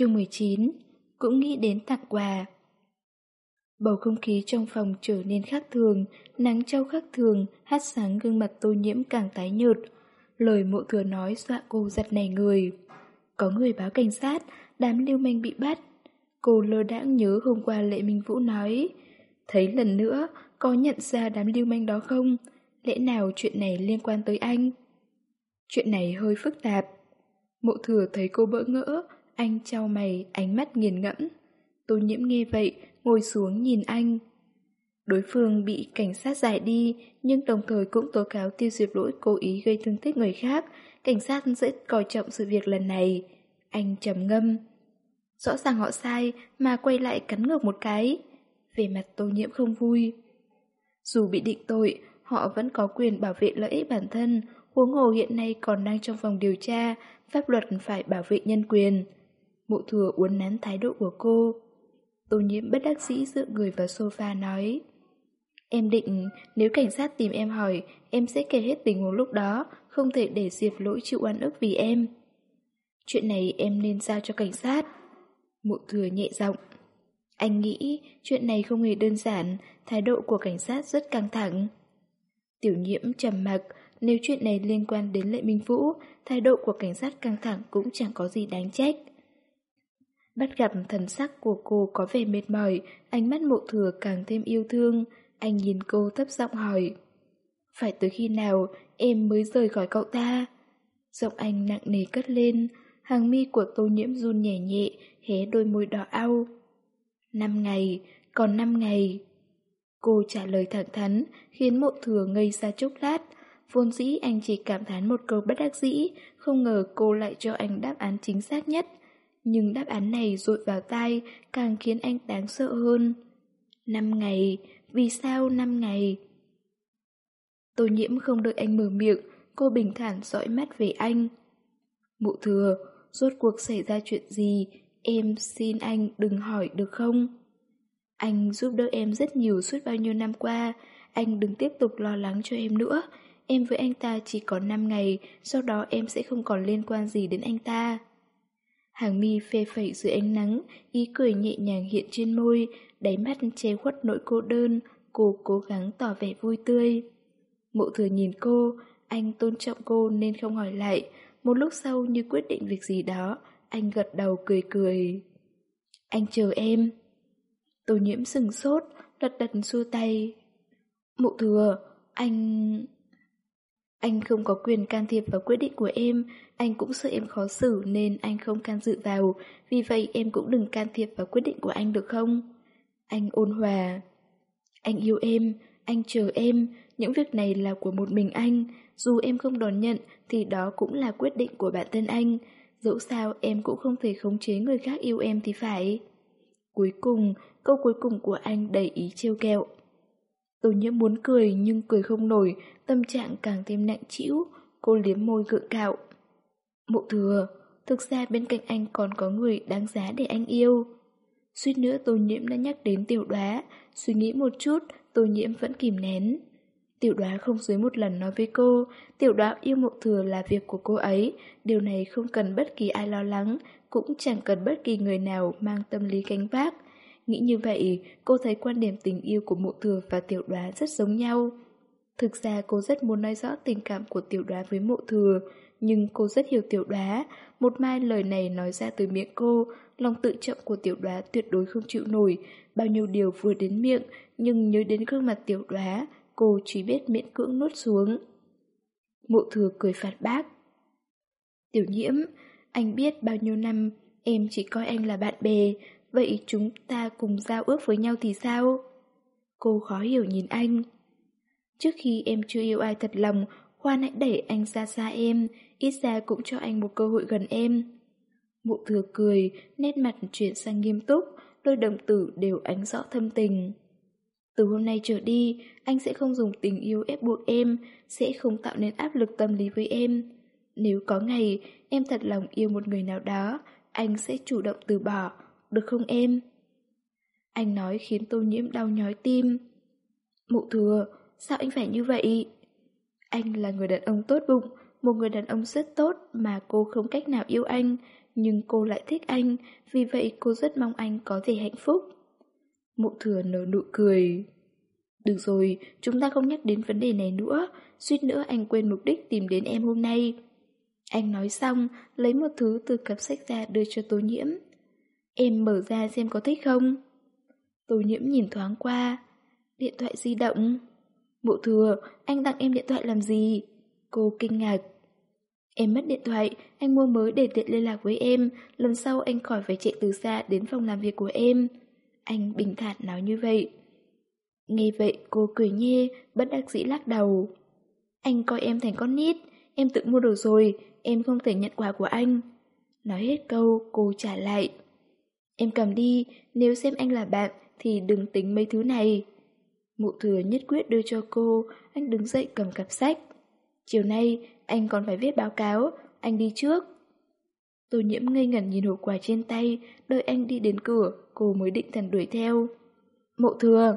Chương 19 Cũng nghĩ đến tặng quà Bầu không khí trong phòng trở nên khác thường, nắng trâu khác thường, hát sáng gương mặt tô nhiễm càng tái nhợt. Lời mộ thừa nói dọa cô giật nảy người. Có người báo cảnh sát, đám lưu manh bị bắt. Cô lơ đãng nhớ hôm qua Lệ Minh Vũ nói. Thấy lần nữa, có nhận ra đám lưu manh đó không? Lẽ nào chuyện này liên quan tới anh? Chuyện này hơi phức tạp. Mộ thừa thấy cô bỡ ngỡ, anh trao mày, ánh mắt nghiền ngẫm. Tô nhiễm nghe vậy, ngồi xuống nhìn anh. Đối phương bị cảnh sát giải đi, nhưng đồng thời cũng tố cáo tiêu diệt lỗi cố ý gây thương tích người khác. Cảnh sát sẽ coi trọng sự việc lần này. Anh trầm ngâm. Rõ ràng họ sai, mà quay lại cắn ngược một cái. Về mặt tô nhiễm không vui. Dù bị định tội, họ vẫn có quyền bảo vệ lợi ích bản thân, huống hồ hiện nay còn đang trong vòng điều tra, pháp luật phải bảo vệ nhân quyền. Mụ thừa uốn nắn thái độ của cô. Tô nhiễm bất đắc dĩ dựa người vào sofa nói. Em định, nếu cảnh sát tìm em hỏi, em sẽ kể hết tình huống lúc đó, không thể để Diệp lỗi chịu oan ức vì em. Chuyện này em nên giao cho cảnh sát. Mụ thừa nhẹ giọng. Anh nghĩ chuyện này không hề đơn giản, thái độ của cảnh sát rất căng thẳng. Tiểu nhiễm trầm mặc, nếu chuyện này liên quan đến Lệ Minh Vũ, thái độ của cảnh sát căng thẳng cũng chẳng có gì đáng trách. Bắt gặp thần sắc của cô có vẻ mệt mỏi, ánh mắt mộ thừa càng thêm yêu thương. Anh nhìn cô thấp giọng hỏi. Phải tới khi nào em mới rời khỏi cậu ta? Giọng anh nặng nề cất lên, hàng mi của tô nhiễm run nhẹ nhẹ, hé đôi môi đỏ au. Năm ngày, còn năm ngày. Cô trả lời thẳng thắn, khiến mộ thừa ngây ra chốc lát. Vốn dĩ anh chỉ cảm thán một câu bất đắc dĩ, không ngờ cô lại cho anh đáp án chính xác nhất. Nhưng đáp án này rội vào tai càng khiến anh đáng sợ hơn. Năm ngày, vì sao năm ngày? Tô nhiễm không đợi anh mở miệng, cô bình thản dõi mắt về anh. Mụ thừa, rốt cuộc xảy ra chuyện gì, em xin anh đừng hỏi được không? Anh giúp đỡ em rất nhiều suốt bao nhiêu năm qua, anh đừng tiếp tục lo lắng cho em nữa. Em với anh ta chỉ có 5 ngày, sau đó em sẽ không còn liên quan gì đến anh ta. Hàng mi phê phẩy dưới ánh nắng, ý cười nhẹ nhàng hiện trên môi, đáy mắt che khuất nỗi cô đơn, cô cố gắng tỏ vẻ vui tươi. Mộ thừa nhìn cô, anh tôn trọng cô nên không hỏi lại, một lúc sau như quyết định việc gì đó, anh gật đầu cười cười. Anh chờ em. Tô nhiễm sừng sốt, lật đật xua tay. Mộ thừa, anh... Anh không có quyền can thiệp vào quyết định của em, anh cũng sợ em khó xử nên anh không can dự vào, vì vậy em cũng đừng can thiệp vào quyết định của anh được không? Anh ôn hòa. Anh yêu em, anh chờ em, những việc này là của một mình anh, dù em không đón nhận thì đó cũng là quyết định của bản thân anh, dẫu sao em cũng không thể khống chế người khác yêu em thì phải. Cuối cùng, câu cuối cùng của anh đầy ý trêu kẹo. Tô nhiễm muốn cười nhưng cười không nổi, tâm trạng càng thêm nặng trĩu, cô liếm môi gượng cạo. Mộ thừa, thực ra bên cạnh anh còn có người đáng giá để anh yêu. Suýt nữa tô nhiễm đã nhắc đến tiểu đoá, suy nghĩ một chút, tô nhiễm vẫn kìm nén. Tiểu đoá không dưới một lần nói với cô, tiểu đoá yêu mộ thừa là việc của cô ấy, điều này không cần bất kỳ ai lo lắng, cũng chẳng cần bất kỳ người nào mang tâm lý cánh vác. Nghĩ như vậy, cô thấy quan điểm tình yêu của mộ thừa và tiểu đoá rất giống nhau. Thực ra cô rất muốn nói rõ tình cảm của tiểu đoá với mộ thừa, nhưng cô rất hiểu tiểu đoá. Một mai lời này nói ra từ miệng cô, lòng tự trọng của tiểu đoá tuyệt đối không chịu nổi. Bao nhiêu điều vừa đến miệng, nhưng nhớ đến gương mặt tiểu đoá, cô chỉ biết miễn cưỡng nuốt xuống. Mộ thừa cười phạt bác. Tiểu nhiễm, anh biết bao nhiêu năm em chỉ coi anh là bạn bè, vậy chúng ta cùng giao ước với nhau thì sao? Cô khó hiểu nhìn anh. Trước khi em chưa yêu ai thật lòng, Khoan hãy đẩy anh ra xa em, ít ra cũng cho anh một cơ hội gần em. Mụ thừa cười, nét mặt chuyển sang nghiêm túc, đôi đồng tử đều ánh rõ thâm tình. Từ hôm nay trở đi, anh sẽ không dùng tình yêu ép buộc em, sẽ không tạo nên áp lực tâm lý với em. Nếu có ngày em thật lòng yêu một người nào đó, anh sẽ chủ động từ bỏ, được không em? Anh nói khiến tô nhiễm đau nhói tim. Mụ thừa, sao anh phải như vậy? Anh là người đàn ông tốt bụng, một người đàn ông rất tốt mà cô không cách nào yêu anh, nhưng cô lại thích anh, vì vậy cô rất mong anh có thể hạnh phúc. Mộ thừa nở nụ cười. Được rồi, chúng ta không nhắc đến vấn đề này nữa, suýt nữa anh quên mục đích tìm đến em hôm nay. Anh nói xong, lấy một thứ từ cặp sách ra đưa cho tô nhiễm. Em mở ra xem có thích không? Tô nhiễm nhìn thoáng qua. Điện thoại di động. Bộ thừa, anh tặng em điện thoại làm gì? Cô kinh ngạc. Em mất điện thoại, anh mua mới để tiện liên lạc với em, lần sau anh khỏi phải chạy từ xa đến phòng làm việc của em. Anh bình thản nói như vậy. Nghe vậy cô cười nhê, bất đắc dĩ lắc đầu. Anh coi em thành con nít, em tự mua đồ rồi, em không thể nhận quà của anh. Nói hết câu, cô trả lại. Em cầm đi, nếu xem anh là bạn thì đừng tính mấy thứ này. Mụ thừa nhất quyết đưa cho cô, anh đứng dậy cầm cặp sách. Chiều nay, anh còn phải viết báo cáo, anh đi trước. Tô nhiễm ngây ngẩn nhìn hộp quà trên tay, đợi anh đi đến cửa, cô mới định thần đuổi theo. Mộ thừa!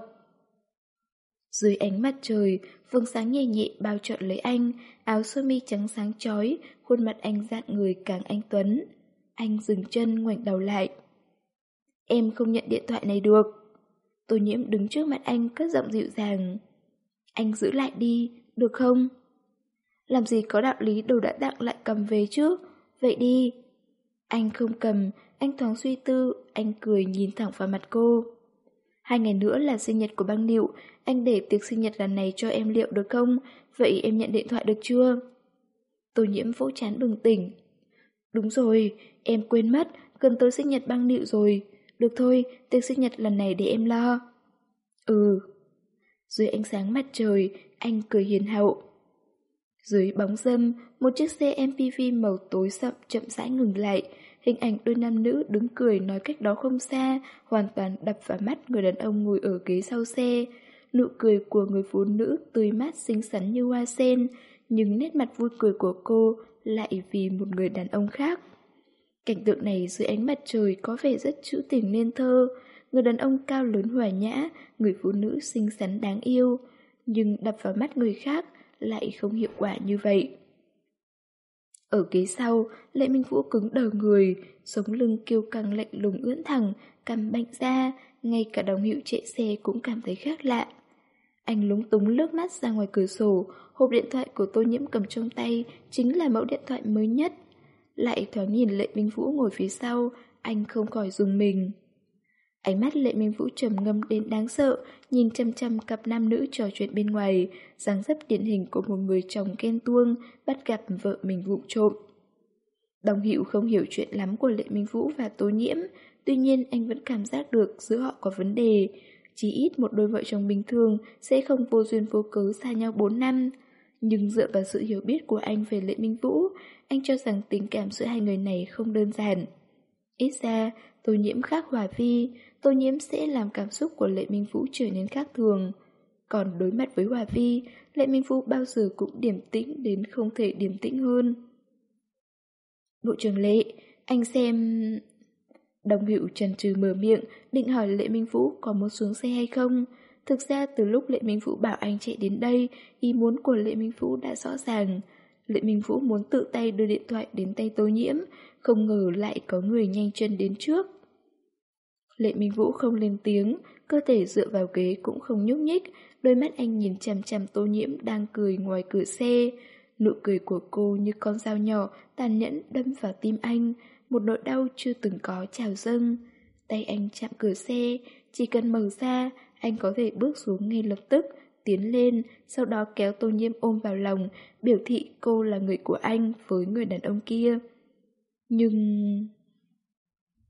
Dưới ánh mặt trời, phương sáng nhẹ nhẹ bao trọn lấy anh, áo sơ mi trắng sáng chói, khuôn mặt anh dạng người càng anh tuấn. Anh dừng chân ngoảnh đầu lại. Em không nhận điện thoại này được. Tô nhiễm đứng trước mặt anh cất giọng dịu dàng. Anh giữ lại đi, được không? Làm gì có đạo lý đồ đã tặng lại cầm về chứ? Vậy đi. Anh không cầm, anh thoáng suy tư, anh cười nhìn thẳng vào mặt cô. Hai ngày nữa là sinh nhật của băng Liệu, anh để tiệc sinh nhật lần này cho em liệu được không? Vậy em nhận điện thoại được chưa? Tô nhiễm vỗ chán bừng tỉnh. Đúng rồi, em quên mất, gần tới sinh nhật băng Liệu rồi. Được thôi, tiệc sinh nhật lần này để em lo. Ừ. Dưới ánh sáng mặt trời, anh cười hiền hậu. Dưới bóng dâm, một chiếc xe MPV màu tối sậm chậm rãi ngừng lại. Hình ảnh đôi nam nữ đứng cười nói cách đó không xa, hoàn toàn đập vào mắt người đàn ông ngồi ở ghế sau xe. Nụ cười của người phụ nữ tươi mát xinh xắn như hoa sen, nhưng nét mặt vui cười của cô lại vì một người đàn ông khác. Cảnh tượng này dưới ánh mặt trời có vẻ rất trữ tình nên thơ. Người đàn ông cao lớn hòa nhã, người phụ nữ xinh xắn đáng yêu. Nhưng đập vào mắt người khác lại không hiệu quả như vậy. Ở ghế sau, Lệ Minh Vũ cứng đờ người, sống lưng kiêu căng lạnh lùng ưỡn thẳng, cằm bạnh ra, ngay cả đồng hiệu chạy xe cũng cảm thấy khác lạ. Anh lúng túng lướt mắt ra ngoài cửa sổ, hộp điện thoại của tô nhiễm cầm trong tay chính là mẫu điện thoại mới nhất. Lại thoáng nhìn Lệ Minh Vũ ngồi phía sau, anh không khỏi dùng mình. Ánh mắt Lệ Minh Vũ trầm ngâm đến đáng sợ, nhìn chăm chăm cặp nam nữ trò chuyện bên ngoài, dáng dấp điển hình của một người chồng ghen tuông, bắt gặp vợ mình vụng trộm. Đồng Hữu không hiểu chuyện lắm của Lệ Minh Vũ và Tố Nhiễm, tuy nhiên anh vẫn cảm giác được giữa họ có vấn đề. Chỉ ít một đôi vợ chồng bình thường sẽ không vô duyên vô cớ xa nhau 4 năm. Nhưng dựa vào sự hiểu biết của anh về Lệ Minh Vũ, anh cho rằng tình cảm giữa hai người này không đơn giản. Ít ra, Tô Nhiễm khác Hòa Vi, Tô Nhiễm sẽ làm cảm xúc của Lệ Minh Vũ trở nên khác thường. Còn đối mặt với Hòa Vi, Lệ Minh Vũ bao giờ cũng điềm tĩnh đến không thể điềm tĩnh hơn. Bộ trưởng Lệ, anh xem... Đồng hiệu trần trừ mở miệng, định hỏi Lệ Minh Vũ có muốn xuống xe hay không. Thực ra từ lúc Lệ Minh Vũ bảo anh chạy đến đây, ý muốn của Lệ Minh Vũ đã rõ ràng. Lệ Minh Vũ muốn tự tay đưa điện thoại đến tay Tô Nhiễm, không ngờ lại có người nhanh chân đến trước. Lệ Minh Vũ không lên tiếng, cơ thể dựa vào ghế cũng không nhúc nhích, đôi mắt anh nhìn chằm chằm Tô Nhiễm đang cười ngoài cửa xe. Nụ cười của cô như con dao nhỏ tàn nhẫn đâm vào tim anh, một nỗi đau chưa từng có trào dâng. Tay anh chạm cửa xe, chỉ cần mở ra, anh có thể bước xuống ngay lập tức, tiến lên, sau đó kéo Tô Nhiễm ôm vào lòng, biểu thị cô là người của anh với người đàn ông kia. Nhưng...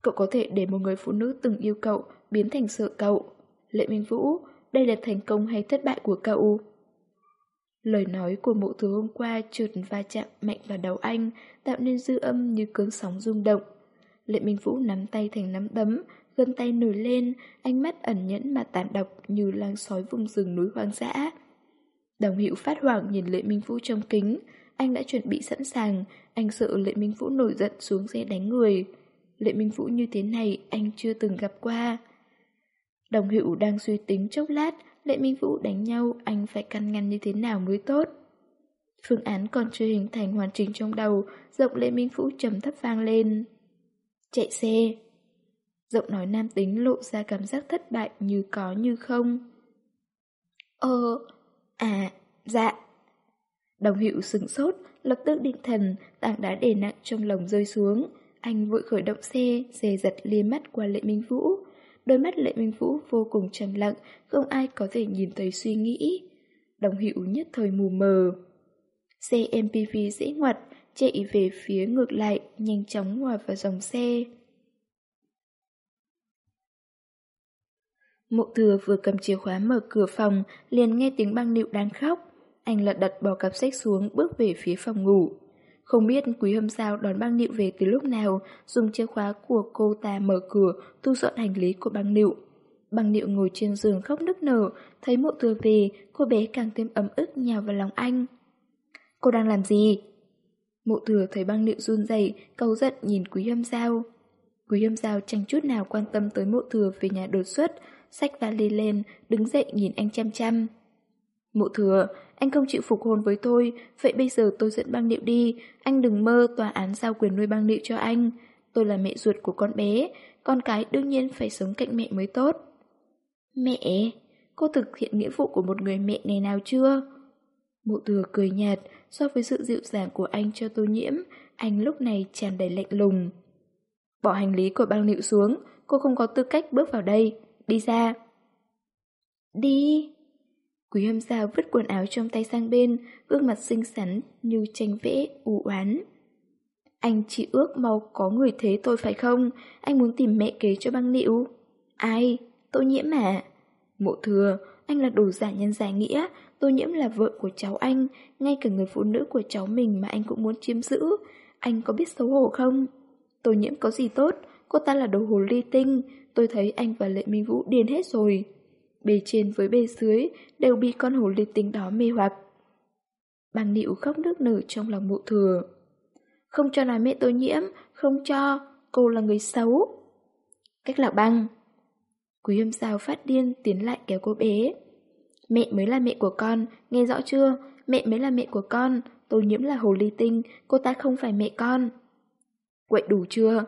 Cậu có thể để một người phụ nữ từng yêu cậu biến thành sợ cậu. Lệ Minh Vũ, đây là thành công hay thất bại của cậu? Lời nói của mộ thứ hôm qua trượt va chạm mạnh vào đầu anh, tạo nên dư âm như cơn sóng rung động. Lệ Minh Vũ nắm tay thành nắm đấm, gân tay nổi lên, ánh mắt ẩn nhẫn mà tàn độc như lang sói vùng rừng núi hoang dã. Đồng hiệu phát hoảng nhìn Lệ Minh Vũ trong kính, anh đã chuẩn bị sẵn sàng, anh sợ Lệ Minh Vũ nổi giận xuống xe đánh người. Lệ Minh Vũ như thế này anh chưa từng gặp qua. Đồng hữu đang suy tính chốc lát, Lệ Minh Vũ đánh nhau, anh phải căn ngăn như thế nào mới tốt. Phương án còn chưa hình thành hoàn chỉnh trong đầu, giọng Lệ Minh Vũ trầm thấp vang lên. Chạy xe. Giọng nói nam tính lộ ra cảm giác thất bại như có như không. Ờ, à, dạ. Đồng hiệu sừng sốt, lập tức định thần, tảng đá đè nặng trong lồng rơi xuống. Anh vội khởi động xe, dè giật liếc mắt qua Lệ Minh Vũ. Đôi mắt Lệ Minh Vũ vô cùng trầm lặng, không ai có thể nhìn thấy suy nghĩ. Đồng hiệu nhất thời mù mờ. Xe MPV dễ ngoặt, chạy về phía ngược lại, nhanh chóng hòa vào dòng xe. Mộ thừa vừa cầm chìa khóa mở cửa phòng, liền nghe tiếng băng nịu đang khóc. Anh lật đật bỏ cặp sách xuống, bước về phía phòng ngủ. Không biết quý hâm sao đón băng nịu về từ lúc nào, dùng chìa khóa của cô ta mở cửa, thu dọn hành lý của băng nịu. Băng nịu ngồi trên giường khóc nức nở, thấy mộ thừa về, cô bé càng thêm ấm ức nhào vào lòng anh. Cô đang làm gì? Mộ thừa thấy băng nịu run rẩy, cầu giận nhìn quý hâm sao. Quý hâm sao chẳng chút nào quan tâm tới mộ thừa về nhà đột xuất, sách vali lên, đứng dậy nhìn anh chăm chăm. Mộ thừa, anh không chịu phục hôn với tôi, vậy bây giờ tôi dẫn băng điệu đi, anh đừng mơ tòa án giao quyền nuôi băng điệu cho anh. Tôi là mẹ ruột của con bé, con cái đương nhiên phải sống cạnh mẹ mới tốt. Mẹ, cô thực hiện nghĩa vụ của một người mẹ ngày nào chưa? Mộ thừa cười nhạt, so với sự dịu dàng của anh cho tô nhiễm, anh lúc này tràn đầy lạnh lùng. Bỏ hành lý của băng điệu xuống, cô không có tư cách bước vào đây, đi ra. Đi! Quý hâm sao vứt quần áo trong tay sang bên, gương mặt xinh xắn như tranh vẽ, u oán. Anh chỉ ước mau có người thế tôi phải không? Anh muốn tìm mẹ kế cho băng nịu. Ai? Tôi nhiễm mà Mộ thừa, anh là đồ giả nhân giả nghĩa, tôi nhiễm là vợ của cháu anh, ngay cả người phụ nữ của cháu mình mà anh cũng muốn chiếm giữ. Anh có biết xấu hổ không? Tôi nhiễm có gì tốt, cô ta là đồ hồ ly tinh, tôi thấy anh và Lệ Minh Vũ điên hết rồi bề trên với bề dưới đều bị con hổ liệt tính đó mê hoặc. Bằng nịu khóc nước nở trong lòng mụ thừa. Không cho nói mẹ tôi nhiễm, không cho, cô là người xấu. Cách lạc băng. Quý âm sao phát điên tiến lại kéo cô bé. Mẹ mới là mẹ của con, nghe rõ chưa? Mẹ mới là mẹ của con, tôi nhiễm là hồ ly tinh, cô ta không phải mẹ con. Quậy đủ chưa?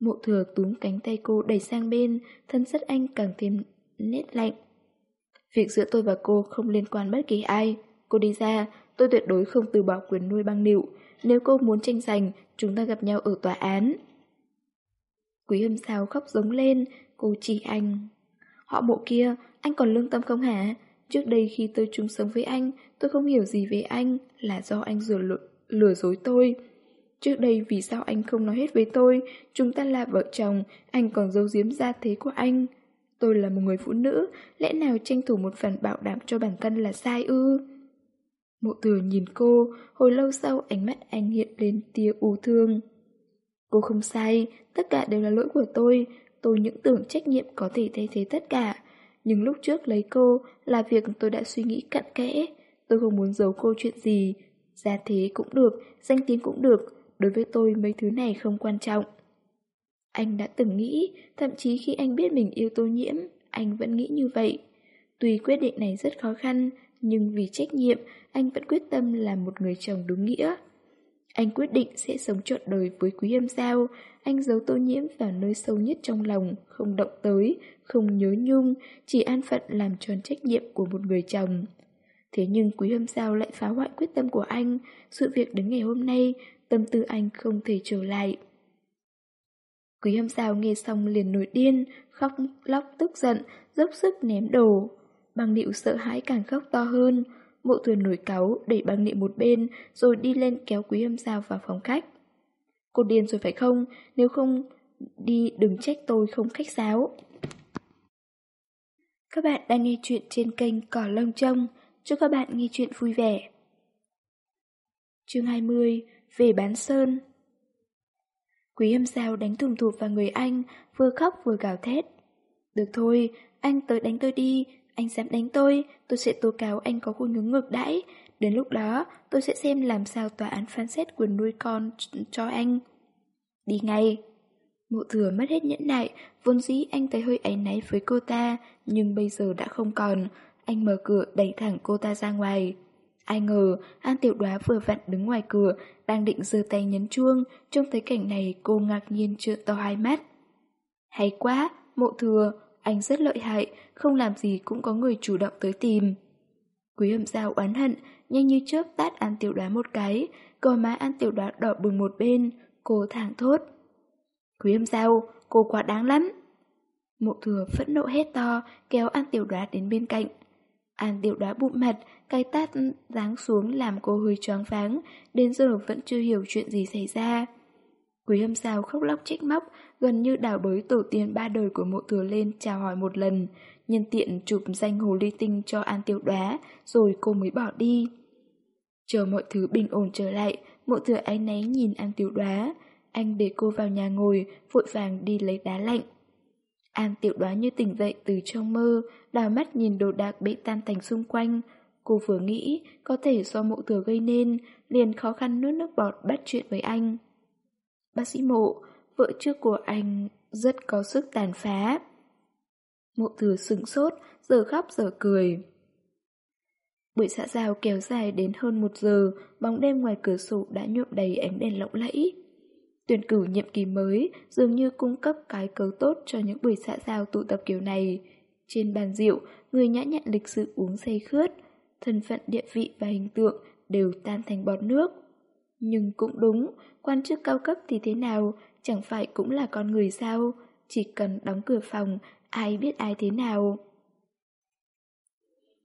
Mộ thừa túm cánh tay cô đẩy sang bên, thân sắt anh càng thêm nét lạnh. Việc giữa tôi và cô không liên quan bất kỳ ai. Cô đi ra, tôi tuyệt đối không từ bỏ quyền nuôi băng nịu. Nếu cô muốn tranh giành, chúng ta gặp nhau ở tòa án. Quý hâm sao khóc giống lên, cô chỉ anh. Họ mộ kia, anh còn lương tâm không hả? Trước đây khi tôi chung sống với anh, tôi không hiểu gì về anh, là do anh rửa lừa dối tôi. Trước đây vì sao anh không nói hết với tôi, chúng ta là vợ chồng, anh còn giấu giếm gia thế của anh. Tôi là một người phụ nữ, lẽ nào tranh thủ một phần bảo đảm cho bản thân là sai ư? Mộ thừa nhìn cô, hồi lâu sau ánh mắt anh hiện lên tia u thương. Cô không sai, tất cả đều là lỗi của tôi, tôi những tưởng trách nhiệm có thể thay thế tất cả. Nhưng lúc trước lấy cô là việc tôi đã suy nghĩ cặn kẽ, tôi không muốn giấu cô chuyện gì. Gia thế cũng được, danh tiếng cũng được, đối với tôi mấy thứ này không quan trọng. Anh đã từng nghĩ, thậm chí khi anh biết mình yêu tô nhiễm, anh vẫn nghĩ như vậy. Tuy quyết định này rất khó khăn, nhưng vì trách nhiệm, anh vẫn quyết tâm làm một người chồng đúng nghĩa. Anh quyết định sẽ sống trọn đời với quý âm sao, anh giấu tô nhiễm vào nơi sâu nhất trong lòng, không động tới, không nhớ nhung, chỉ an phận làm tròn trách nhiệm của một người chồng. Thế nhưng quý âm sao lại phá hoại quyết tâm của anh, sự việc đến ngày hôm nay, tâm tư anh không thể trở lại. Quý hâm sao nghe xong liền nổi điên, khóc lóc tức giận, dốc sức ném đồ. Băng điệu sợ hãi càng khóc to hơn. Mộ thuyền nổi cáu, đẩy băng điệu một bên, rồi đi lên kéo quý hâm sao vào phòng khách. Cô điên rồi phải không? Nếu không đi đừng trách tôi không khách sáo. Các bạn đang nghe chuyện trên kênh Cỏ Lông Trông. Chúc các bạn nghe chuyện vui vẻ. Chương 20 về bán sơn Quý âm sao đánh thùng thụp vào người anh, vừa khóc vừa gào thét. Được thôi, anh tới đánh tôi đi, anh dám đánh tôi, tôi sẽ tố cáo anh có khuynh hướng ngược đãi. Đến lúc đó, tôi sẽ xem làm sao tòa án phán xét quyền nuôi con cho anh. Đi ngay. Mộ thừa mất hết nhẫn nại, vốn dĩ anh thấy hơi áy náy với cô ta, nhưng bây giờ đã không còn. Anh mở cửa đẩy thẳng cô ta ra ngoài. Ai ngờ, An Tiểu Đoá vừa vặn đứng ngoài cửa, đang định giơ tay nhấn chuông, trông thấy cảnh này cô ngạc nhiên trợn to hai mắt. Hay quá, mộ thừa, anh rất lợi hại, không làm gì cũng có người chủ động tới tìm. Quý hầm dao oán hận, nhanh như chớp tát An Tiểu Đoá một cái, cò má An Tiểu Đoá đỏ bừng một bên, cô thẳng thốt. Quý hầm dao, cô quá đáng lắm. Mộ thừa phẫn nộ hết to, kéo An Tiểu Đoá đến bên cạnh. An Tiểu Đoá bụng mặt, cái tát giáng xuống làm cô hơi choáng váng, đến giờ vẫn chưa hiểu chuyện gì xảy ra. Quý hâm sao khóc lóc trách móc, gần như đảo bới tổ tiên ba đời của mộ thừa lên chào hỏi một lần, nhân tiện chụp danh hồ ly tinh cho An Tiểu Đoá, rồi cô mới bỏ đi. Chờ mọi thứ bình ổn trở lại, mộ thừa áy náy nhìn An Tiểu Đoá. Anh để cô vào nhà ngồi, vội vàng đi lấy đá lạnh. An Tiểu Đoá như tỉnh dậy từ trong mơ, đào mắt nhìn đồ đạc bị tan thành xung quanh. Cô vừa nghĩ có thể do mộ thừa gây nên, liền khó khăn nuốt nước bọt bắt chuyện với anh. Bác sĩ mộ, vợ trước của anh rất có sức tàn phá. Mộ thừa sửng sốt, giờ khóc giờ cười. Buổi xã giao kéo dài đến hơn một giờ, bóng đêm ngoài cửa sổ đã nhuộm đầy ánh đèn lộng lẫy. Tuyển cử nhiệm kỳ mới dường như cung cấp cái cớ tốt cho những buổi xã giao tụ tập kiểu này. Trên bàn rượu, người nhã nhặn lịch sự uống say khướt, thân phận địa vị và hình tượng đều tan thành bọt nước. Nhưng cũng đúng, quan chức cao cấp thì thế nào, chẳng phải cũng là con người sao, chỉ cần đóng cửa phòng, ai biết ai thế nào.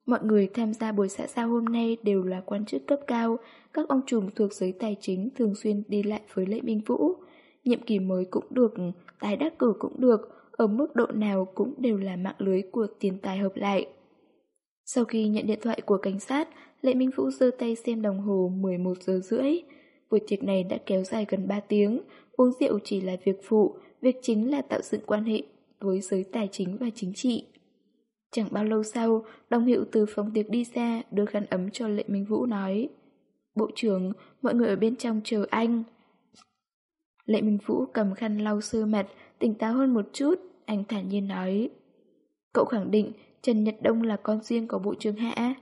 Mọi người tham gia buổi xã giao hôm nay đều là quan chức cấp cao, các ông trùm thuộc giới tài chính thường xuyên đi lại với Lệ Minh Vũ. Nhiệm kỳ mới cũng được, tái đắc cử cũng được, ở mức độ nào cũng đều là mạng lưới của tiền tài hợp lại. Sau khi nhận điện thoại của cảnh sát, Lệ Minh Vũ giơ tay xem đồng hồ 11 giờ rưỡi. Buổi tiệc này đã kéo dài gần 3 tiếng, uống rượu chỉ là việc phụ, việc chính là tạo dựng quan hệ với giới tài chính và chính trị. Chẳng bao lâu sau, đồng hiệu từ phòng tiệc đi ra, đưa khăn ấm cho Lệ Minh Vũ nói Bộ trưởng, mọi người ở bên trong chờ anh. Lệ Minh Vũ cầm khăn lau sơ mặt, tỉnh táo hơn một chút, anh thản nhiên nói Cậu khẳng định Trần Nhật Đông là con riêng của Bộ trưởng hả?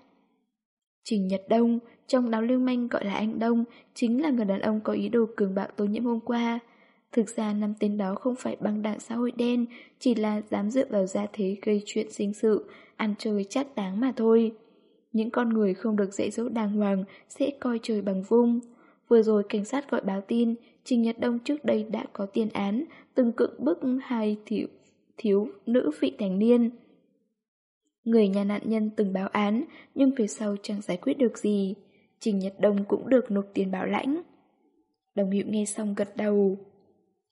Trình Nhật Đông, trong đám lưu manh gọi là anh Đông, chính là người đàn ông có ý đồ cường bạo tôi nhiễm hôm qua. Thực ra năm tên đó không phải băng đảng xã hội đen, chỉ là dám dựa vào gia thế gây chuyện sinh sự, ăn chơi chát đáng mà thôi. Những con người không được dạy dỗ đàng hoàng sẽ coi trời bằng vung. Vừa rồi cảnh sát gọi báo tin, Trình Nhật Đông trước đây đã có tiền án, từng cưỡng bức hai thiếu, thiếu nữ vị thành niên. Người nhà nạn nhân từng báo án, nhưng về sau chẳng giải quyết được gì. Trình Nhật Đông cũng được nộp tiền bảo lãnh. Đồng hiệu nghe xong gật đầu.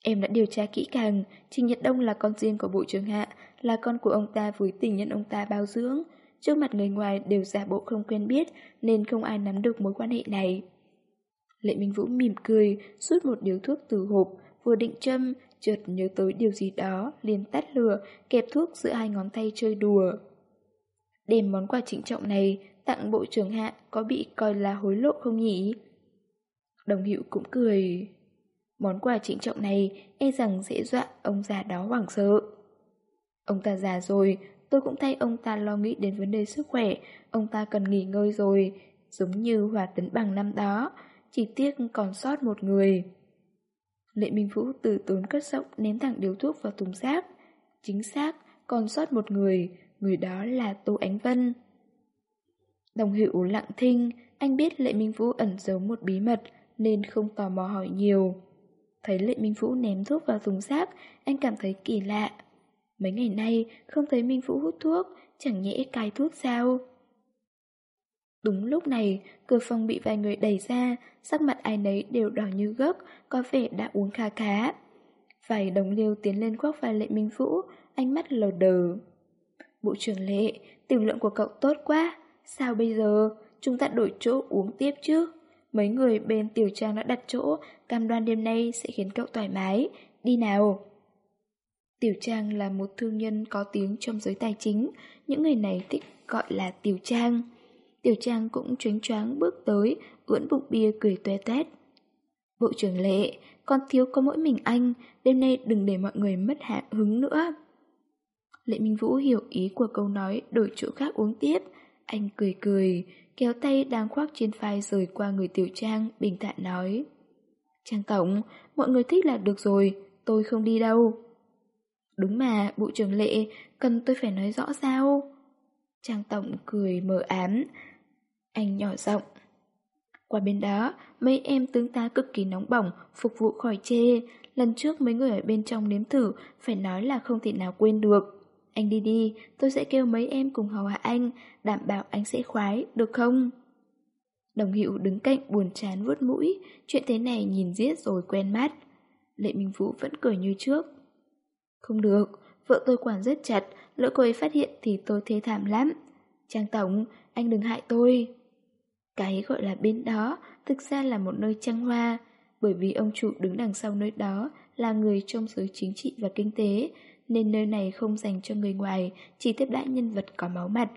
Em đã điều tra kỹ càng, Trình Nhật Đông là con riêng của Bộ trưởng Hạ, là con của ông ta với tình nhân ông ta bao dưỡng. Trước mặt người ngoài đều giả bộ không quen biết nên không ai nắm được mối quan hệ này. Lệ Minh Vũ mỉm cười, rút một điếu thuốc từ hộp, vừa định châm, chợt nhớ tới điều gì đó, liền tắt lửa, kẹp thuốc giữa hai ngón tay chơi đùa. Đem món quà trịnh trọng này tặng bộ trưởng hạ có bị coi là hối lộ không nhỉ? Đồng hiệu cũng cười. Món quà trịnh trọng này e rằng sẽ dọa ông già đó hoảng sợ. Ông ta già rồi, tôi cũng thay ông ta lo nghĩ đến vấn đề sức khỏe, ông ta cần nghỉ ngơi rồi, giống như hòa tấn bằng năm đó, chỉ tiếc còn sót một người. Lệ Minh Vũ từ tốn cất giọng ném thẳng điếu thuốc vào thùng rác. Chính xác, còn sót một người, người đó là Tô Ánh Vân. Đồng hữu lặng thinh, anh biết Lệ Minh Vũ ẩn giấu một bí mật nên không tò mò hỏi nhiều. Thấy Lệ Minh Vũ ném thuốc vào thùng rác, anh cảm thấy kỳ lạ. Mấy ngày nay không thấy Minh Vũ hút thuốc, chẳng nhẽ cai thuốc sao? Đúng lúc này, cửa phòng bị vài người đẩy ra, sắc mặt ai nấy đều đỏ như gấc, có vẻ đã uống khá khá. Vài đồng liêu tiến lên khoác vai Lệ Minh Vũ, ánh mắt lờ đờ. Bộ trưởng Lệ, tiểu lượng của cậu tốt quá, sao bây giờ? Chúng ta đổi chỗ uống tiếp chứ? Mấy người bên tiểu trang đã đặt chỗ, cam đoan đêm nay sẽ khiến cậu thoải mái. Đi nào! Tiểu Trang là một thương nhân có tiếng trong giới tài chính, những người này thích gọi là Tiểu Trang. Tiểu Trang cũng chuyến choáng bước tới, ưỡn bụng bia cười toe toét. Bộ trưởng Lệ, con thiếu có mỗi mình anh, đêm nay đừng để mọi người mất hạ hứng nữa. Lệ Minh Vũ hiểu ý của câu nói đổi chỗ khác uống tiếp. Anh cười cười, kéo tay đang khoác trên vai rời qua người tiểu trang, bình thản nói. Trang Tổng, mọi người thích là được rồi, tôi không đi đâu. Đúng mà, Bộ trưởng Lệ, cần tôi phải nói rõ sao? Trang Tổng cười mờ ám. Anh nhỏ giọng. Qua bên đó, mấy em tướng tá cực kỳ nóng bỏng, phục vụ khỏi chê. Lần trước mấy người ở bên trong nếm thử, phải nói là không thể nào quên được. Anh đi đi, tôi sẽ kêu mấy em cùng hầu hạ anh, đảm bảo anh sẽ khoái, được không? Đồng hiệu đứng cạnh buồn chán vuốt mũi, chuyện thế này nhìn giết rồi quen mắt. Lệ Minh Vũ vẫn cười như trước. Không được, vợ tôi quản rất chặt, lỡ cô ấy phát hiện thì tôi thế thảm lắm. Trang Tổng, anh đừng hại tôi. Cái gọi là bên đó thực ra là một nơi trăng hoa, bởi vì ông chủ đứng đằng sau nơi đó là người trong giới chính trị và kinh tế, nên nơi này không dành cho người ngoài, chỉ tiếp đãi nhân vật có máu mặt.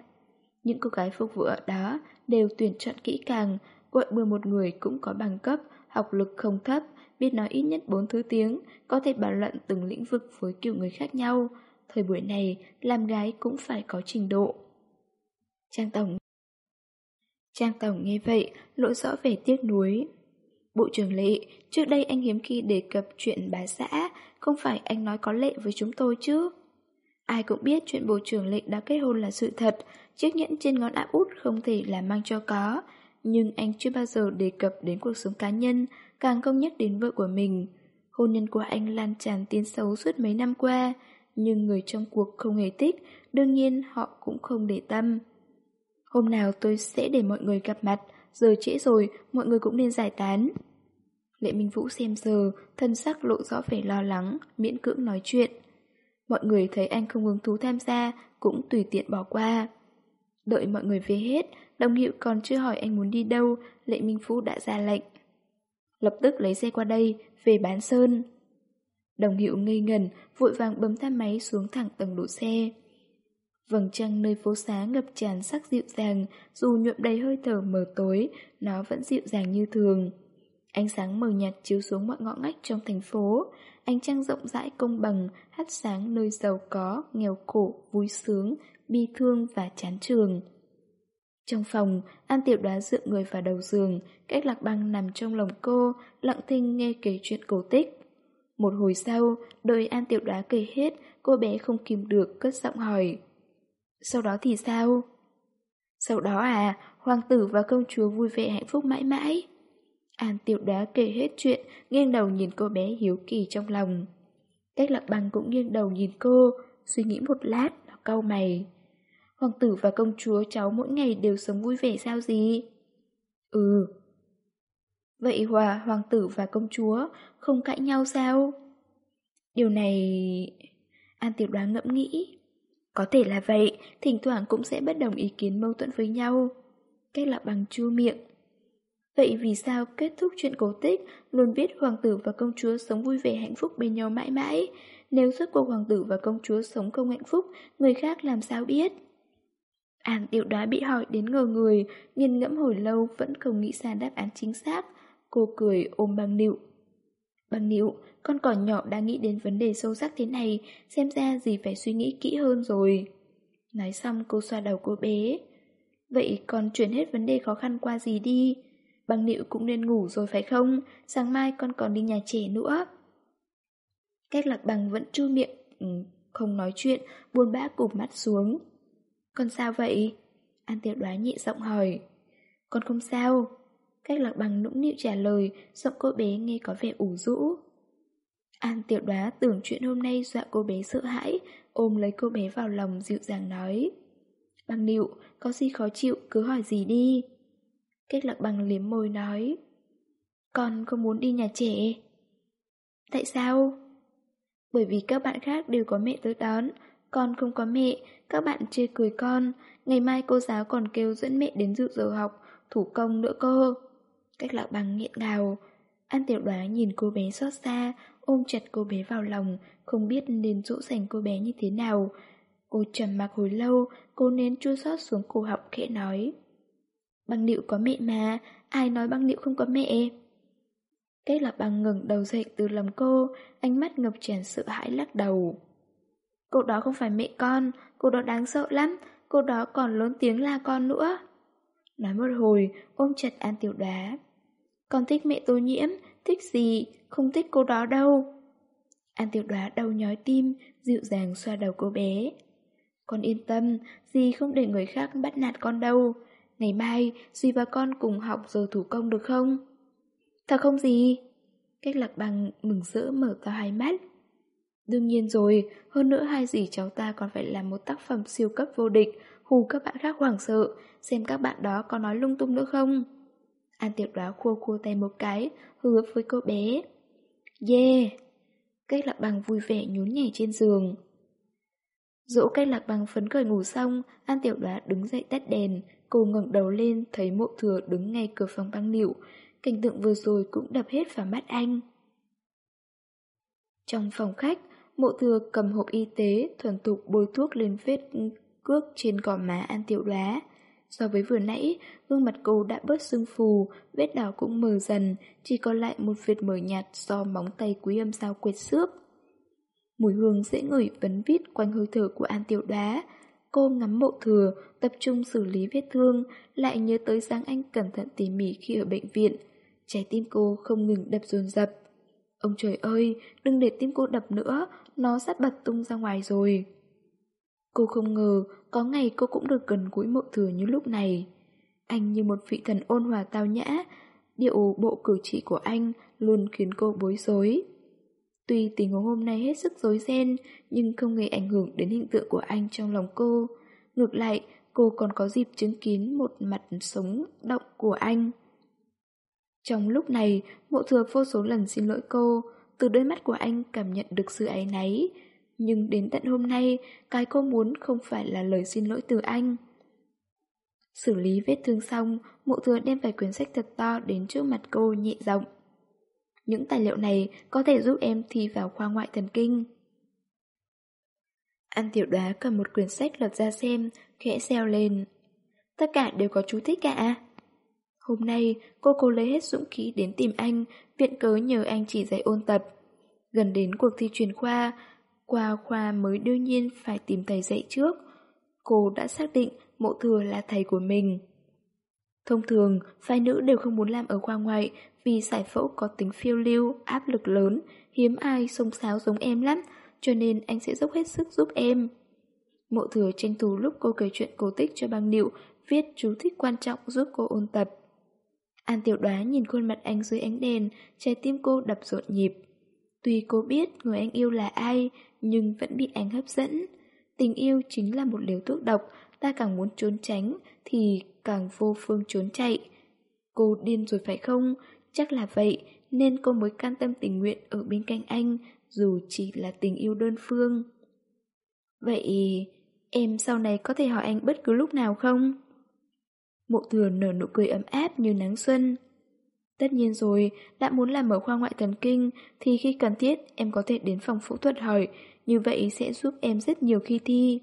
Những cô gái phục vụ ở đó đều tuyển chọn kỹ càng, gọi bừa một người cũng có bằng cấp, học lực không thấp, biết nói ít nhất 4 thứ tiếng, có thể bàn luận từng lĩnh vực với kiểu người khác nhau. Thời buổi này, làm gái cũng phải có trình độ. Trang Tổng Trang Tổng nghe vậy, lộ rõ vẻ tiếc nuối. Bộ trưởng Lệ, trước đây anh hiếm khi đề cập chuyện bà xã, không phải anh nói có lệ với chúng tôi chứ? Ai cũng biết chuyện Bộ trưởng lệnh đã kết hôn là sự thật, chiếc nhẫn trên ngón áp út không thể là mang cho có. Nhưng anh chưa bao giờ đề cập đến cuộc sống cá nhân, càng không nhắc đến vợ của mình. Hôn nhân của anh lan tràn tiếng xấu suốt mấy năm qua, nhưng người trong cuộc không hề thích, đương nhiên họ cũng không để tâm. Hôm nào tôi sẽ để mọi người gặp mặt, giờ trễ rồi, mọi người cũng nên giải tán. Lệ Minh Vũ xem giờ, thân sắc lộ rõ vẻ lo lắng, miễn cưỡng nói chuyện. Mọi người thấy anh không hứng thú tham gia, cũng tùy tiện bỏ qua. Đợi mọi người về hết, đồng hiệu còn chưa hỏi anh muốn đi đâu, Lệ Minh Phú đã ra lệnh. Lập tức lấy xe qua đây, về bán sơn. Đồng hiệu ngây ngần, vội vàng bấm thang máy xuống thẳng tầng đổ xe. Vầng trăng nơi phố xá ngập tràn sắc dịu dàng, dù nhuộm đầy hơi thở mờ tối, nó vẫn dịu dàng như thường. Ánh sáng mờ nhạt chiếu xuống mọi ngõ ngách trong thành phố, ánh trăng rộng rãi công bằng, hắt sáng nơi giàu có, nghèo khổ, vui sướng, bi thương và chán trường. Trong phòng, An Tiểu đoá dựa người vào đầu giường, cách lạc băng nằm trong lòng cô, lặng thinh nghe kể chuyện cổ tích. Một hồi sau, đợi An Tiểu đoá kể hết, cô bé không kìm được, cất giọng hỏi. Sau đó thì sao? Sau đó à, hoàng tử và công chúa vui vẻ hạnh phúc mãi mãi. An tiểu đá kể hết chuyện, nghiêng đầu nhìn cô bé hiếu kỳ trong lòng. Cách Lập băng cũng nghiêng đầu nhìn cô, suy nghĩ một lát, nó cau mày. Hoàng tử và công chúa cháu mỗi ngày đều sống vui vẻ sao gì? Ừ. Vậy hòa hoàng tử và công chúa không cãi nhau sao? Điều này... An tiểu đoán ngẫm nghĩ. Có thể là vậy, thỉnh thoảng cũng sẽ bất đồng ý kiến mâu thuẫn với nhau. Cách Lập bằng chua miệng. Vậy vì sao kết thúc chuyện cổ tích luôn biết hoàng tử và công chúa sống vui vẻ hạnh phúc bên nhau mãi mãi? Nếu suốt cuộc hoàng tử và công chúa sống không hạnh phúc, người khác làm sao biết? Ảng điệu đoá bị hỏi đến ngờ người, nghiên ngẫm hồi lâu vẫn không nghĩ ra đáp án chính xác. Cô cười ôm băng nịu. Băng nịu, con cỏ nhỏ đã nghĩ đến vấn đề sâu sắc thế này, xem ra gì phải suy nghĩ kỹ hơn rồi. Nói xong cô xoa đầu cô bé. Vậy con chuyển hết vấn đề khó khăn qua gì đi? Băng nịu cũng nên ngủ rồi phải không? Sáng mai con còn đi nhà trẻ nữa. Cách lạc bằng vẫn chu miệng, ừ, không nói chuyện, buồn bã cụp mắt xuống. Con sao vậy? An tiểu đoá nhị giọng hỏi. Con không sao. Cách lạc bằng nũng nịu trả lời, giọng cô bé nghe có vẻ ủ rũ. An tiểu đoá tưởng chuyện hôm nay dọa cô bé sợ hãi, ôm lấy cô bé vào lòng dịu dàng nói. Bằng nịu, có gì khó chịu cứ hỏi gì đi. Cách lạc bằng liếm môi nói. Con không muốn đi nhà trẻ. Tại sao? Bởi vì các bạn khác đều có mẹ tới đón, con không có mẹ, các bạn chê cười con, ngày mai cô giáo còn kêu dẫn mẹ đến dự giờ học, thủ công nữa cơ. Cách lạc bằng nghiện ngào, An tiểu đoá nhìn cô bé xót xa, ôm chặt cô bé vào lòng, không biết nên dỗ dành cô bé như thế nào. Cô trầm mặc hồi lâu, cô nén chua xót xuống cổ họng khẽ nói. Băng điệu có mẹ mà, ai nói băng điệu không có mẹ? Cách là băng ngừng đầu dậy từ lòng cô, ánh mắt ngập tràn sợ hãi lắc đầu. Cô đó không phải mẹ con, cô đó đáng sợ lắm, cô đó còn lớn tiếng la con nữa. Nói một hồi, ôm chặt An Tiểu Đá. Con thích mẹ tô nhiễm, thích gì, không thích cô đó đâu. An Tiểu Đá đau nhói tim, dịu dàng xoa đầu cô bé. Con yên tâm, dì không để người khác bắt nạt con đâu. Ngày mai, dì và con cùng học giờ thủ công được không? Thật không gì? Cách lạc bằng mừng rỡ mở to hai mắt. Đương nhiên rồi, hơn nữa hai dì cháu ta còn phải làm một tác phẩm siêu cấp vô địch, hù các bạn khác hoảng sợ, xem các bạn đó có nói lung tung nữa không. An tiểu đoá khua khua tay một cái, hứa với cô bé. Yeah! Cách lạc bằng vui vẻ nhún nhảy trên giường. Dỗ cách lạc bằng phấn khởi ngủ xong, An tiểu đoá đứng dậy tắt đèn, cô ngẩng đầu lên thấy mộ thừa đứng ngay cửa phòng băng nịu, cảnh tượng vừa rồi cũng đập hết vào mắt anh. Trong phòng khách, mộ thừa cầm hộp y tế thuần tục bôi thuốc lên vết cước trên gò má An Tiểu Đoá. So với vừa nãy, gương mặt cô đã bớt sưng phù, vết đỏ cũng mờ dần, chỉ còn lại một vệt mờ nhạt do móng tay quý âm dao quệt xước. Mùi hương dễ ngửi vấn vít quanh hơi thở của An Tiểu Đoá. Cô ngắm mộ thừa, tập trung xử lý vết thương, lại nhớ tới dáng anh cẩn thận tỉ mỉ khi ở bệnh viện. Trái tim cô không ngừng đập dồn dập. Ông trời ơi, đừng để tim cô đập nữa, nó sắp bật tung ra ngoài rồi. Cô không ngờ có ngày cô cũng được gần gũi mộ thừa như lúc này. Anh như một vị thần ôn hòa tao nhã, điệu bộ cử chỉ của anh luôn khiến cô bối rối. Tuy tình huống hôm nay hết sức rối ren, nhưng không hề ảnh hưởng đến hình tượng của anh trong lòng cô. Ngược lại, cô còn có dịp chứng kiến một mặt sống động của anh. Trong lúc này, mộ thừa vô số lần xin lỗi cô, từ đôi mắt của anh cảm nhận được sự áy náy. Nhưng đến tận hôm nay, cái cô muốn không phải là lời xin lỗi từ anh. Xử lý vết thương xong, mộ thừa đem vài quyển sách thật to đến trước mặt cô nhẹ giọng. Những tài liệu này có thể giúp em thi vào khoa ngoại thần kinh. An tiểu đoá cầm một quyển sách lật ra xem, khẽ xeo lên. Tất cả đều có chú thích cả. Hôm nay, cô cố lấy hết dũng khí đến tìm anh, viện cớ nhờ anh chỉ dạy ôn tập. Gần đến cuộc thi truyền khoa, qua khoa mới đương nhiên phải tìm thầy dạy trước. Cô đã xác định mộ thừa là thầy của mình. Thông thường, phái nữ đều không muốn làm ở khoa ngoại vì giải phẫu có tính phiêu lưu, áp lực lớn, hiếm ai xông xáo giống em lắm, cho nên anh sẽ dốc hết sức giúp em. Mộ thừa tranh thủ lúc cô kể chuyện cổ tích cho băng nịu, viết chú thích quan trọng giúp cô ôn tập. An tiểu đoá nhìn khuôn mặt anh dưới ánh đèn, trái tim cô đập rộn nhịp. Tuy cô biết người anh yêu là ai, nhưng vẫn bị anh hấp dẫn. Tình yêu chính là một liều thuốc độc, ta càng muốn trốn tránh thì càng vô phương trốn chạy. Cô điên rồi phải không? Chắc là vậy, nên cô mới can tâm tình nguyện ở bên cạnh anh, dù chỉ là tình yêu đơn phương. Vậy, em sau này có thể hỏi anh bất cứ lúc nào không? Mộ thừa nở nụ cười ấm áp như nắng xuân. Tất nhiên rồi, đã muốn làm ở khoa ngoại thần kinh thì khi cần thiết em có thể đến phòng phẫu thuật hỏi, như vậy sẽ giúp em rất nhiều khi thi.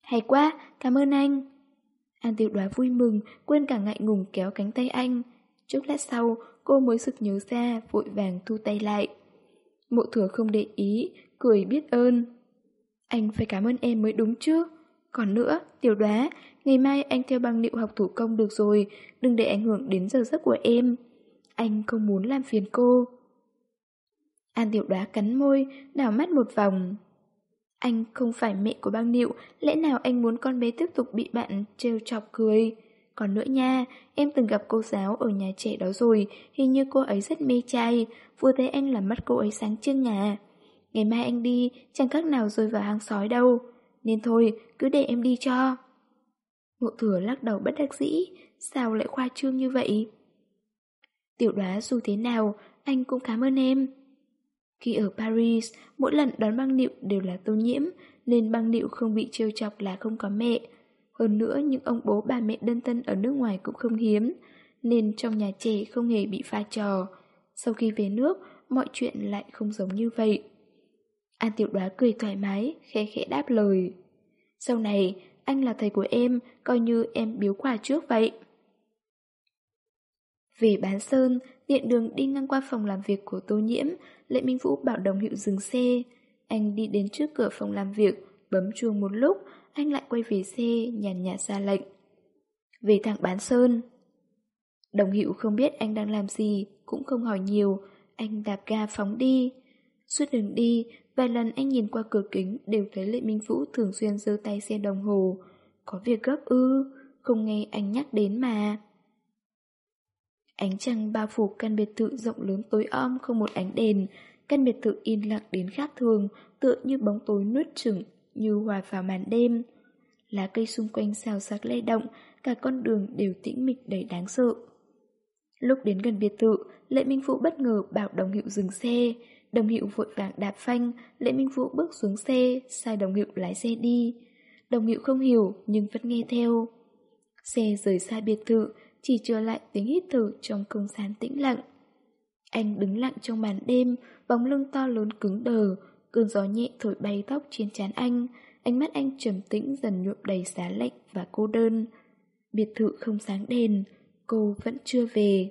Hay quá, cảm ơn anh. An tiểu đoá vui mừng, quên cả ngại ngùng kéo cánh tay anh. Chút lát sau, cô mới sực nhớ ra, vội vàng thu tay lại. Mộ thừa không để ý, cười biết ơn. Anh phải cảm ơn em mới đúng chứ. Còn nữa, tiểu đoá, ngày mai anh theo băng liệu học thủ công được rồi, đừng để ảnh hưởng đến giờ giấc của em. Anh không muốn làm phiền cô. An tiểu đoá cắn môi, đảo mắt một vòng. Anh không phải mẹ của băng niệu, lẽ nào anh muốn con bé tiếp tục bị bạn trêu chọc cười? Còn nữa nha, em từng gặp cô giáo ở nhà trẻ đó rồi, hình như cô ấy rất mê trai, vừa thấy anh làm mắt cô ấy sáng trưng à. Ngày mai anh đi, chẳng khác nào rơi vào hang sói đâu. Nên thôi, cứ để em đi cho. Ngộ thừa lắc đầu bất đắc dĩ, sao lại khoa trương như vậy? Tiểu đoá dù thế nào, anh cũng cảm ơn em. Khi ở Paris, mỗi lần đón băng điệu đều là tô nhiễm, nên băng điệu không bị trêu chọc là không có mẹ. Hơn nữa, những ông bố bà mẹ đơn thân ở nước ngoài cũng không hiếm, nên trong nhà trẻ không hề bị pha trò. Sau khi về nước, mọi chuyện lại không giống như vậy. An tiểu đoá cười thoải mái, khẽ khẽ đáp lời. Sau này, anh là thầy của em, coi như em biếu quà trước vậy. Về bán sơn, điện đường đi ngang qua phòng làm việc của Tô Nhiễm, Lệ Minh Vũ bảo đồng hiệu dừng xe. Anh đi đến trước cửa phòng làm việc, bấm chuông một lúc, anh lại quay về xe, nhàn nhạt ra lệnh. Về thẳng bán sơn. Đồng hiệu không biết anh đang làm gì, cũng không hỏi nhiều, anh đạp ga phóng đi. Suốt đường đi, vài lần anh nhìn qua cửa kính đều thấy Lệ Minh Vũ thường xuyên giơ tay xem đồng hồ. Có việc gấp ư, không nghe anh nhắc đến mà. Ánh trăng bao phủ căn biệt thự rộng lớn tối om không một ánh đèn, căn biệt thự yên lặng đến khác thường, tựa như bóng tối nuốt chửng, như hòa vào màn đêm. Lá cây xung quanh xào xạc lay động, cả con đường đều tĩnh mịch đầy đáng sợ. Lúc đến gần biệt thự, Lệ Minh Vũ bất ngờ bảo đồng hiệu dừng xe. Đồng hiệu vội vàng đạp phanh, Lệ Minh Vũ bước xuống xe, sai đồng hiệu lái xe đi. Đồng hiệu không hiểu nhưng vẫn nghe theo. Xe rời xa biệt thự, chỉ trở lại tiếng hít thở trong không gian tĩnh lặng. Anh đứng lặng trong màn đêm, bóng lưng to lớn cứng đờ, cơn gió nhẹ thổi bay tóc trên trán anh, ánh mắt anh trầm tĩnh dần nhuộm đầy giá lạnh và cô đơn. Biệt thự không sáng đèn, cô vẫn chưa về.